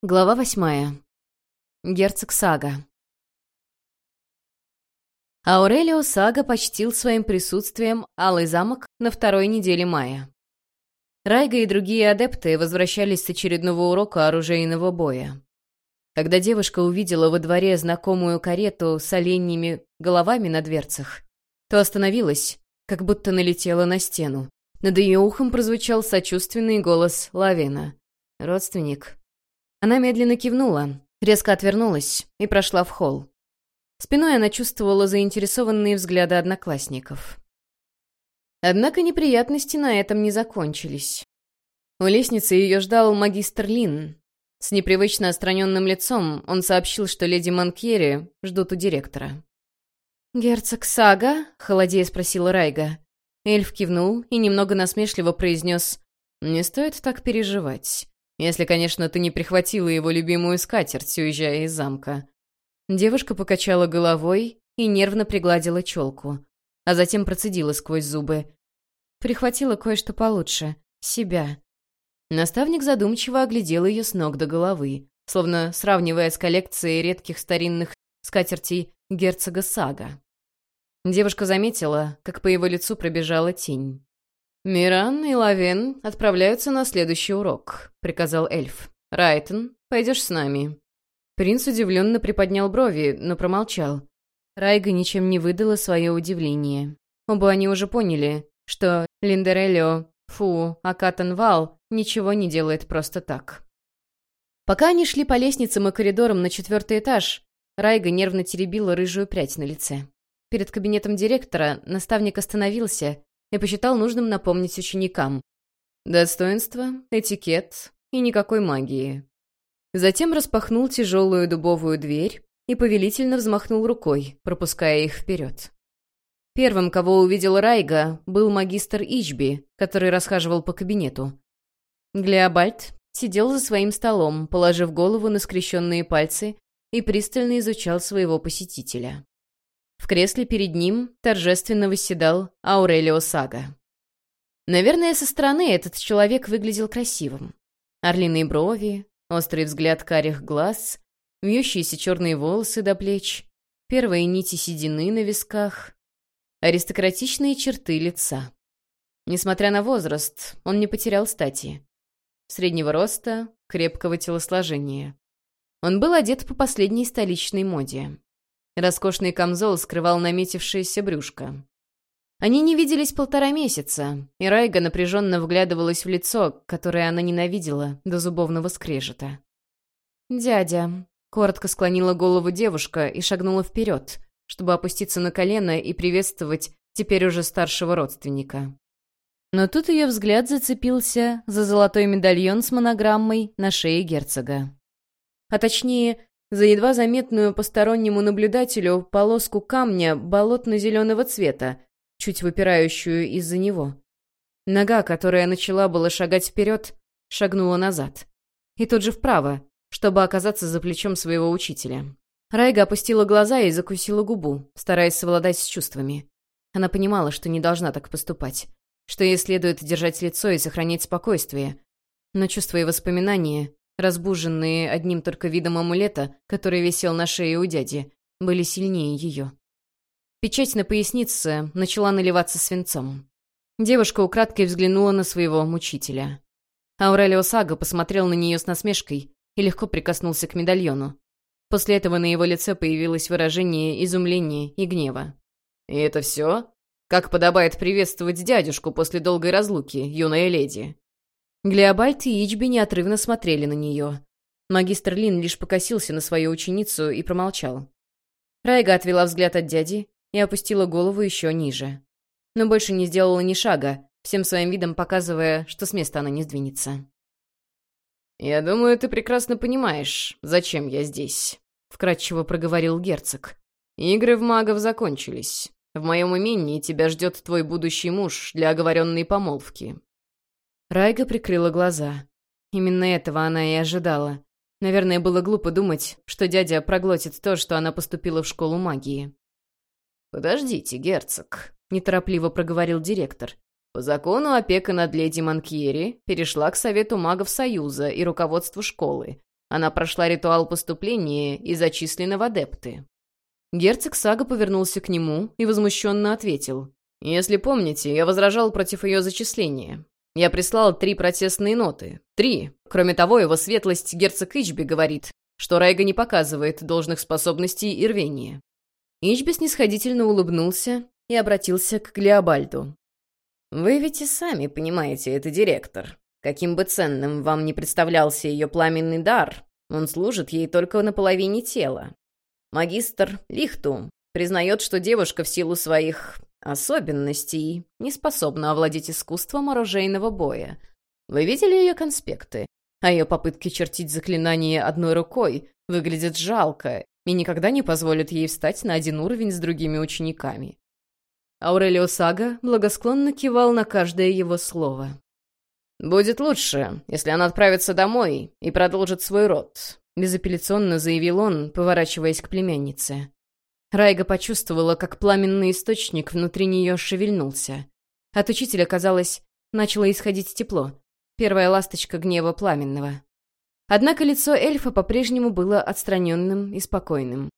Глава восьмая. Герцог Сага. Аурелио Сага почтил своим присутствием Алый замок на второй неделе мая. Райга и другие адепты возвращались с очередного урока оружейного боя. Когда девушка увидела во дворе знакомую карету с оленьими головами на дверцах, то остановилась, как будто налетела на стену. Над ее ухом прозвучал сочувственный голос Лавина. «Родственник, она медленно кивнула, резко отвернулась и прошла в холл. Спиной она чувствовала заинтересованные взгляды одноклассников. Однако неприятности на этом не закончились. У лестницы ее ждал магистр Лин. С непривычно остраненным лицом он сообщил, что леди Манкьери ждут у директора. «Герцог Сага?» — холодея спросила Райга. Эльф кивнул и немного насмешливо произнес «Не стоит так переживать. Если, конечно, ты не прихватила его любимую скатерть, уезжая из замка». Девушка покачала головой и нервно пригладила челку, а затем процедила сквозь зубы. «Прихватила кое-что получше. Себя». Наставник задумчиво оглядел ее с ног до головы, словно сравнивая с коллекцией редких старинных скатертей герцога Сага. Девушка заметила, как по его лицу пробежала тень. «Миран и Лавен отправляются на следующий урок», — приказал эльф. «Райтон, пойдешь с нами». Принц удивленно приподнял брови, но промолчал. Райга ничем не выдала свое удивление. Оба они уже поняли, что Линдерелио, Фу, Акатан Вал ничего не делает просто так. Пока они шли по лестницам и коридорам на четвертый этаж, Райга нервно теребила рыжую прядь на лице. Перед кабинетом директора наставник остановился и посчитал нужным напомнить ученикам. Достоинство, этикет и никакой магии. Затем распахнул тяжелую дубовую дверь и повелительно взмахнул рукой, пропуская их вперед. Первым, кого увидел Райга, был магистр Ичби, который расхаживал по кабинету. Глеобальд сидел за своим столом, положив голову на скрещенные пальцы и пристально изучал своего посетителя. В кресле перед ним торжественно восседал Аурелио Сага. Наверное, со стороны этот человек выглядел красивым. Орлиные брови, острый взгляд карих глаз, вьющиеся черные волосы до плеч, первые нити седины на висках, аристократичные черты лица. Несмотря на возраст, он не потерял стати. Среднего роста, крепкого телосложения. Он был одет по последней столичной моде. Роскошный камзол скрывал наметившееся брюшко. Они не виделись полтора месяца, и Райга напряженно вглядывалась в лицо, которое она ненавидела до зубовного скрежета. «Дядя», — коротко склонила голову девушка и шагнула вперед, чтобы опуститься на колено и приветствовать теперь уже старшего родственника. Но тут ее взгляд зацепился за золотой медальон с монограммой на шее герцога. А точнее, за едва заметную постороннему наблюдателю полоску камня болотно-зеленого цвета, чуть выпирающую из-за него. Нога, которая начала было шагать вперед, шагнула назад. И тут же вправо, чтобы оказаться за плечом своего учителя. Райга опустила глаза и закусила губу, стараясь совладать с чувствами. Она понимала, что не должна так поступать, что ей следует держать лицо и сохранять спокойствие. Но чувства и воспоминания разбуженные одним только видом амулета, который висел на шее у дяди, были сильнее ее. Печать на пояснице начала наливаться свинцом. Девушка украдкой взглянула на своего мучителя. Аурелио Сага посмотрел на нее с насмешкой и легко прикоснулся к медальону. После этого на его лице появилось выражение изумления и гнева. «И это все? Как подобает приветствовать дядюшку после долгой разлуки, юная леди?» Глеобальд и Ичби неотрывно смотрели на нее. Магистр Лин лишь покосился на свою ученицу и промолчал. Райга отвела взгляд от дяди и опустила голову еще ниже. Но больше не сделала ни шага, всем своим видом показывая, что с места она не сдвинется. «Я думаю, ты прекрасно понимаешь, зачем я здесь», — вкратчиво проговорил герцог. «Игры в магов закончились. В моем имении тебя ждет твой будущий муж для оговоренной помолвки. Райга прикрыла глаза. Именно этого она и ожидала. Наверное, было глупо думать, что дядя проглотит то, что она поступила в школу магии. «Подождите, герцог», — неторопливо проговорил директор. «По закону опека над леди Манкьери перешла к Совету магов Союза и руководству школы, Она прошла ритуал поступления и зачислена в адепты». Герцог Сага повернулся к нему и возмущенно ответил. «Если помните, я возражал против ее зачисления. Я прислал три протестные ноты. Три. Кроме того, его светлость герцог Ичби говорит, что Райга не показывает должных способностей и рвения». Ичби снисходительно улыбнулся и обратился к Глеобальду. «Вы ведь и сами понимаете, это директор. Каким бы ценным вам не представлялся ее пламенный дар, он служит ей только на половине тела. Магистр Лихту признает, что девушка в силу своих особенностей не способна овладеть искусством оружейного боя. Вы видели ее конспекты? А ее попытки чертить заклинание одной рукой выглядят жалко и никогда не позволят ей встать на один уровень с другими учениками. Аурелио Сага благосклонно кивал на каждое его слово. «Будет лучше, если она отправится домой и продолжит свой род», безапелляционно заявил он, поворачиваясь к племяннице. Райга почувствовала, как пламенный источник внутри нее шевельнулся. От учителя, казалось, начало исходить тепло. Первая ласточка гнева пламенного. Однако лицо эльфа по-прежнему было отстраненным и спокойным.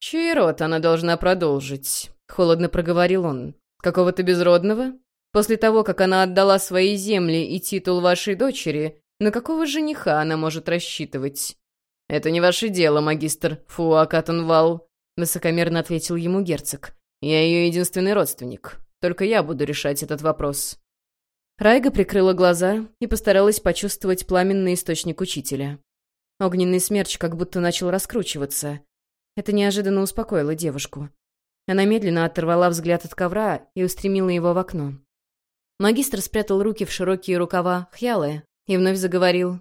«Чей род она должна продолжить?» — холодно проговорил он. «Какого-то безродного? После того, как она отдала свои земли и титул вашей дочери, на какого жениха она может рассчитывать?» «Это не ваше дело, магистр Фуакатанвал», — высокомерно ответил ему герцог. «Я ее единственный родственник. Только я буду решать этот вопрос». Райга прикрыла глаза и постаралась почувствовать пламенный источник учителя. Огненный смерч как будто начал раскручиваться. Это неожиданно успокоило девушку. Она медленно оторвала взгляд от ковра и устремила его в окно. Магистр спрятал руки в широкие рукава хьялы и вновь заговорил.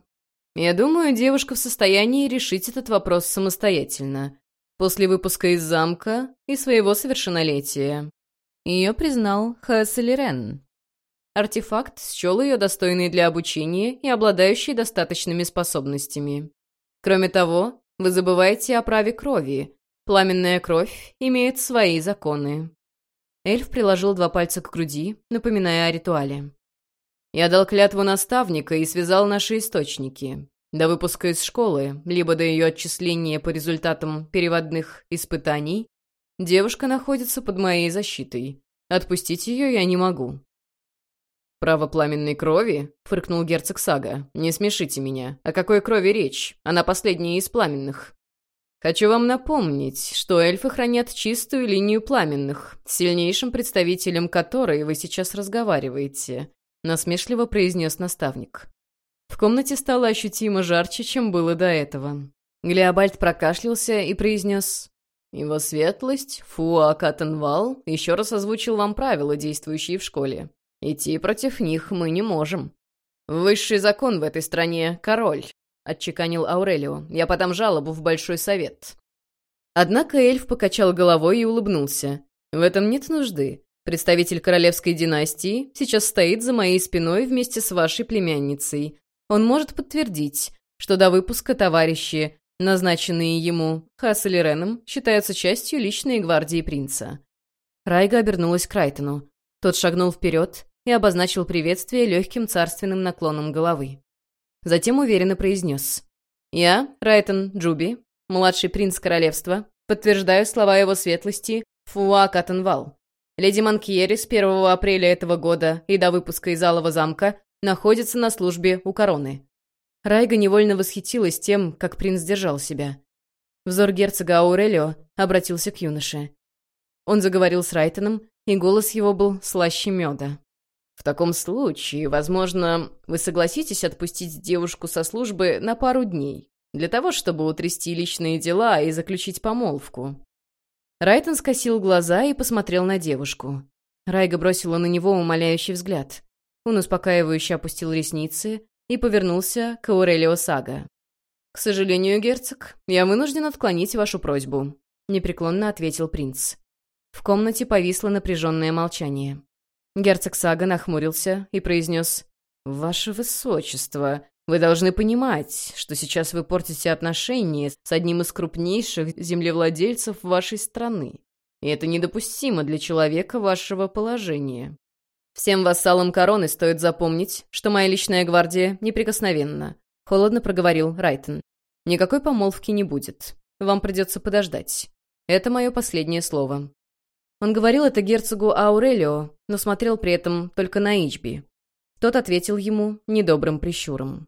«Я думаю, девушка в состоянии решить этот вопрос самостоятельно, после выпуска из замка и своего совершеннолетия». Ее признал Хасселерен. Артефакт счел ее достойной для обучения и обладающей достаточными способностями. Кроме того, вы забываете о праве крови. Пламенная кровь имеет свои законы. Эльф приложил два пальца к груди, напоминая о ритуале. Я дал клятву наставника и связал наши источники. До выпуска из школы, либо до ее отчисления по результатам переводных испытаний, девушка находится под моей защитой. Отпустить ее я не могу. «Право пламенной крови?» — фыркнул герцог Сага. «Не смешите меня. О какой крови речь? Она последняя из пламенных». «Хочу вам напомнить, что эльфы хранят чистую линию пламенных, сильнейшим представителем которой вы сейчас разговариваете», — насмешливо произнес наставник. В комнате стало ощутимо жарче, чем было до этого. Глеобальд прокашлялся и произнес «Его светлость, Фуа Каттенвал, еще раз озвучил вам правила, действующие в школе. Идти против них мы не можем. Высший закон в этой стране — король», — отчеканил Аурелио. «Я подам жалобу в Большой Совет». Однако эльф покачал головой и улыбнулся. «В этом нет нужды. Представитель королевской династии сейчас стоит за моей спиной вместе с вашей племянницей. Он может подтвердить, что до выпуска товарищи, назначенные ему Хасселереном, считаются частью личной гвардии принца». Райга обернулась к Райтону. Тот шагнул вперед, и обозначил приветствие легким царственным наклоном головы. Затем уверенно произнес. «Я, Райтон Джуби, младший принц королевства, подтверждаю слова его светлости Фуа Каттенвал. Леди Манкьери с 1 апреля этого года и до выпуска из Алого замка находится на службе у короны». Райга невольно восхитилась тем, как принц держал себя. Взор герцога Аурелио обратился к юноше. Он заговорил с Райтоном, и голос его был слаще меда. В таком случае, возможно, вы согласитесь отпустить девушку со службы на пару дней, для того, чтобы утрясти личные дела и заключить помолвку». Райтон скосил глаза и посмотрел на девушку. Райга бросила на него умоляющий взгляд. Он успокаивающе опустил ресницы и повернулся к Аурелио Сага. «К сожалению, герцог, я вынужден отклонить вашу просьбу», — непреклонно ответил принц. В комнате повисло напряженное молчание. Герцог Сага нахмурился и произнес «Ваше Высочество, вы должны понимать, что сейчас вы портите отношения с одним из крупнейших землевладельцев вашей страны, и это недопустимо для человека вашего положения. Всем вассалам короны стоит запомнить, что моя личная гвардия неприкосновенна», — холодно проговорил Райтон. Никакой помолвки не будет. Вам придется подождать. Это мое последнее слово». Он говорил это герцогу Аурелио, но смотрел при этом только на Ичби. Тот ответил ему недобрым прищуром.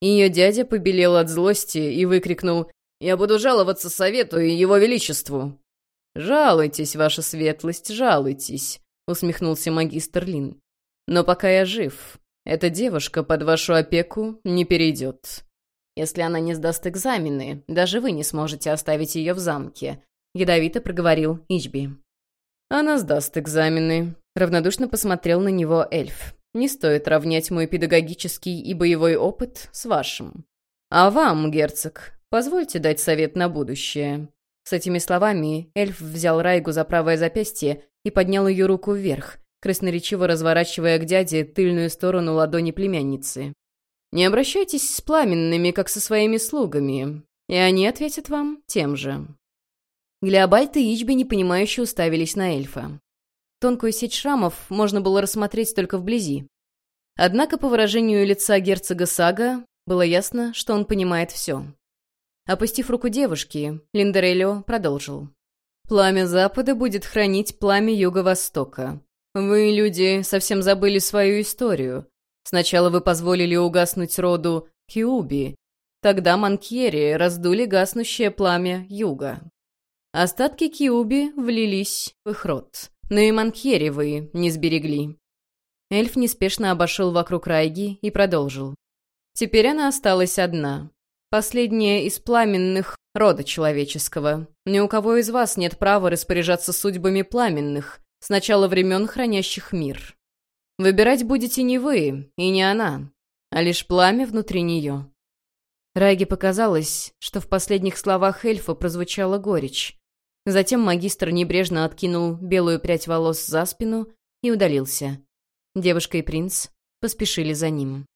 Ее дядя побелел от злости и выкрикнул «Я буду жаловаться совету и его величеству!» «Жалуйтесь, ваша светлость, жалуйтесь», — усмехнулся магистр Лин. «Но пока я жив, эта девушка под вашу опеку не перейдет. Если она не сдаст экзамены, даже вы не сможете оставить ее в замке», — ядовито проговорил Ичби. «Она сдаст экзамены», — равнодушно посмотрел на него эльф. «Не стоит равнять мой педагогический и боевой опыт с вашим. А вам, герцог, позвольте дать совет на будущее». С этими словами эльф взял Райгу за правое запястье и поднял ее руку вверх, красноречиво разворачивая к дяде тыльную сторону ладони племянницы. «Не обращайтесь с пламенными, как со своими слугами, и они ответят вам тем же». Глеобальд и Ичби непонимающе уставились на эльфа. Тонкую сеть шрамов можно было рассмотреть только вблизи. Однако по выражению лица герцога Сага было ясно, что он понимает все. Опустив руку девушки, Линдерелио продолжил. «Пламя Запада будет хранить пламя Юго-Востока. Вы, люди, совсем забыли свою историю. Сначала вы позволили угаснуть роду Киуби. Тогда Манкьери раздули гаснущее пламя Юга. Остатки Киуби влились в их род. Но и Манкьери вы не сберегли. Эльф неспешно обошел вокруг Райги и продолжил. Теперь она осталась одна. Последняя из пламенных рода человеческого. Ни у кого из вас нет права распоряжаться судьбами пламенных, с начала времен хранящих мир. Выбирать будете не вы и не она, а лишь пламя внутри нее. Райге показалось, что в последних словах эльфа прозвучала горечь. Затем магистр небрежно откинул белую прядь волос за спину и удалился. Девушка и принц поспешили за ним.